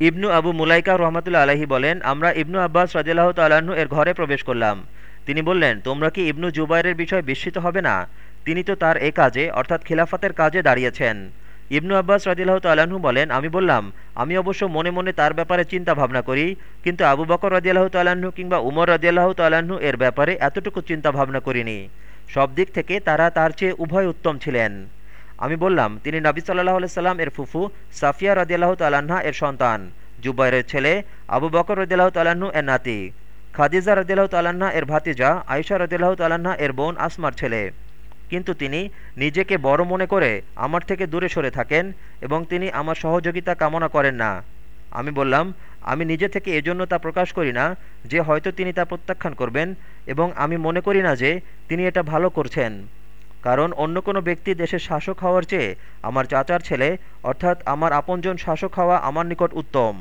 ইবনু আবু মুলাইকা রহমতুল্লা আলহি বলেন, আমরা ইবনু আব্বাস রাজিল্লাহ তাল্লাহ্ন এর ঘরে প্রবেশ করলাম। তিনি বললেন, তোমরা কি ইবনু জুবাইরের বিষয়ে বিস্মিত হবে না? তিনি তো তার এ কাজে, অর্থাৎ খিলাফতের কাজে দাঁড়িয়েছেন। ইবনু আব্বাস রাজিল্লাহ তাল্লাহ্ন বলেন, আমি বললাম, আমি অবশ্য মনে মনে তার ব্যাপারে চিন্তা ভাবনা করি, কিন্তু আবু বকর রাজিয়াল্লাহ তাল্লাহ্ন কিংবা উমর রাজিয়াল্লাহ তাল্লাহ্ন এর ব্যাপারে এতটুকু চিন্তা ভাবনা করিনি। সব দিক থেকে তারা তার চেয়ে উভয় উত্তম ছিলেন। আমি বললাম, তিনি নবী সাল্লাহ সাল্লাম এর ফুফু সাফিয়া রদিয়াল্লাহ তাল্লাহা এর সন্তান, জুবাইরের ছেলে আবু বকর রদিয়াল্লাহ তাল্লাহ্ন এর নাতি, খাদিজা রদিয়াল্লাহ তাল্লাহা এর ভাতিজা আয়সা রদিয়াল্লাহ তাল্লাহা এর বোন আসমার ছেলে। কিন্তু তিনি নিজেকে বড় মনে করে আমার থেকে দূরে সরে থাকেন এবং তিনি আমার সহযোগিতা কামনা করেন না। আমি বললাম, আমি নিজে থেকে এজন্য তা প্রকাশ করি না যে হয়তো তিনি তা প্রত্যাখ্যান করবেন এবং আমি মনে করি না যে তিনি এটা ভালো করছেন। কারণ অন্য কোনো ব্যক্তি দেশের শাসক হওয়ার চেয়ে আমার চাচার ছেলে, অর্থাৎ আমার আপনজন শাসক হওয়া আমার নিকট উত্তম।